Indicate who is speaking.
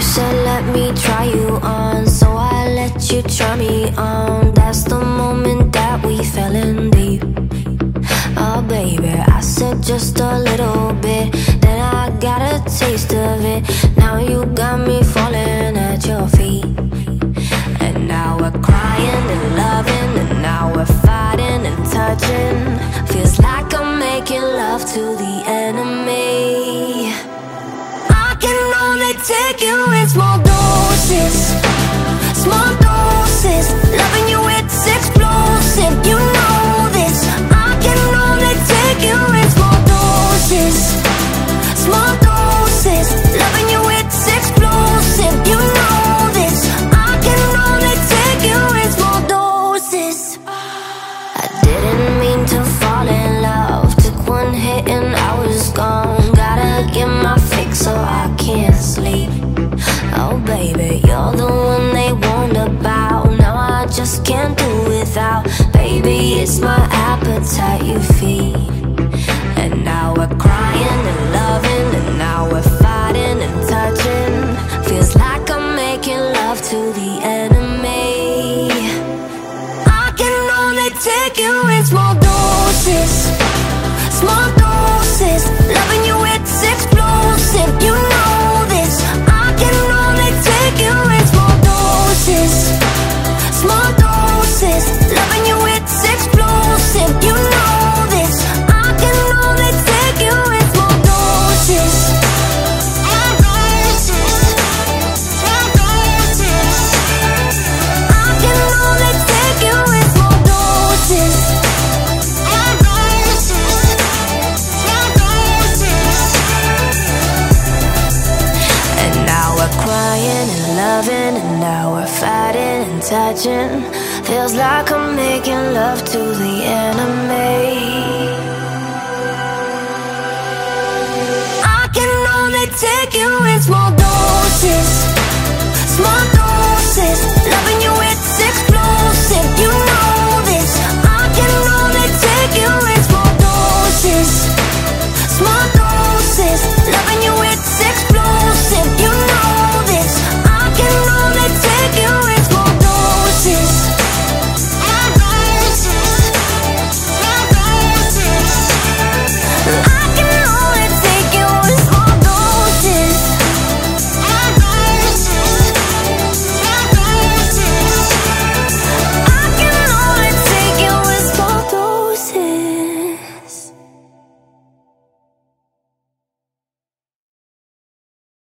Speaker 1: said let me try you on, so I let you try me on. That's the moment that we fell in deep. Oh, baby, I said just a little bit, then I got a taste of it. Now you got me falling at your feet. And now we're crying and loving, and now we're fighting and touching. Feels like I'm making love to the hit I was gone. Gotta get my fix so I can't sleep. Oh, baby, you're the one they warned about. Now I just can't do without. Baby, it's my appetite you feed. And now we're crying and loving, and now we're fighting and touching. Feels like I'm making love to the enemy. I can only take you in small doses, small. Loving you, loving, and now we're fighting and touching. Feels like I'm making love to the enemy. I can only take you in small doses,